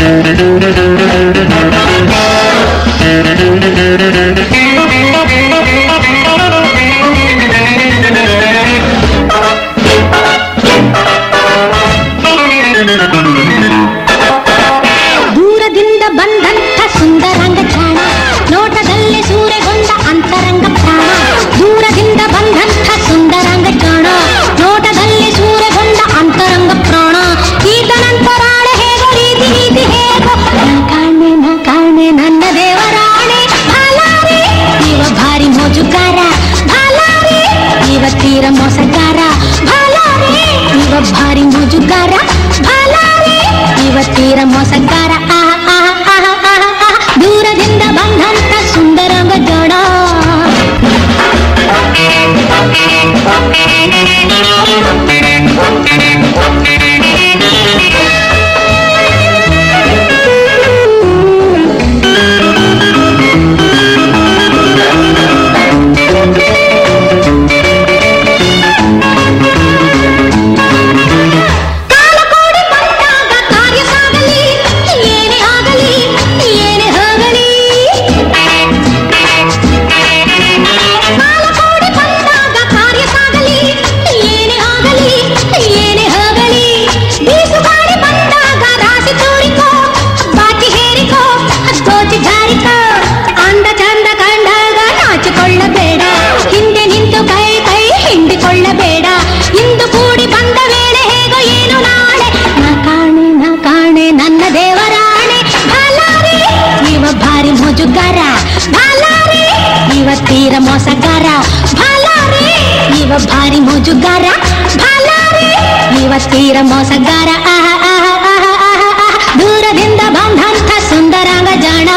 Thank you. వీర మోసగారా భారీ ముజుగారా? భారీ తీర మోసగారా తీర మోసగారా? ఇవ భారీ మోజుగారా? ఇవ తీర మోసగారా? దూరದಿಂದ ಬಂಧಂಥ ಸುಂದರಾಂಗ ಜಾಣ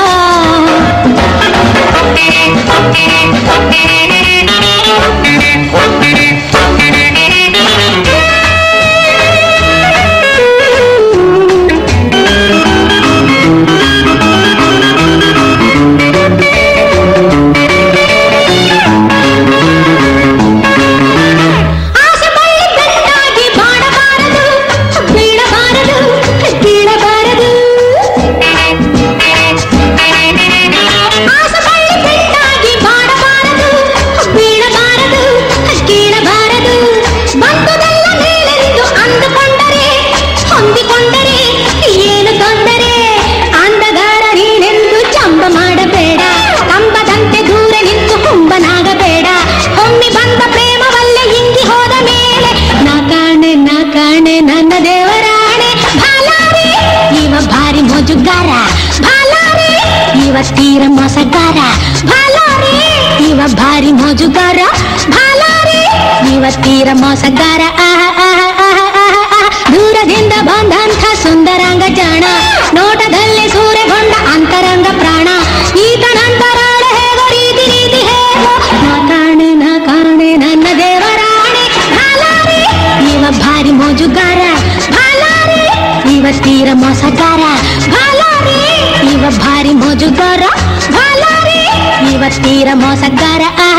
ಇವ ತೀರ ಮೋಸಗಾರ ಇವ ಭಾರಿ ಮೋಜುಗಾರ ಇವ ತೀರ ಮೋಸಗಾರ ದೂರದಿಂದ ಬಂದಂಥ ಸುಂದರಾಂಗ ಜಾಣ ನೋಟದಲ್ಲಿ ಸೂರ್ಯಗೊಂಡ ಅಂತರಂಗ ಪ್ರಾಣ ಈತನಂತರ ಹೇಗೋ ರೀತಿ ರೀತಿ ಹೇಗೋ ನಾ ಕಾಣೆ ನಾ ಕಾಣೆ ನನ್ನ ದೇವರಾಣೆ ಇವ ಭಾರಿ ಮೋಜುಗಾರ ಇವ ತೀರ ಮೋಸಗಾರ ತೀರ ಮೋಸಗಾರ ಆ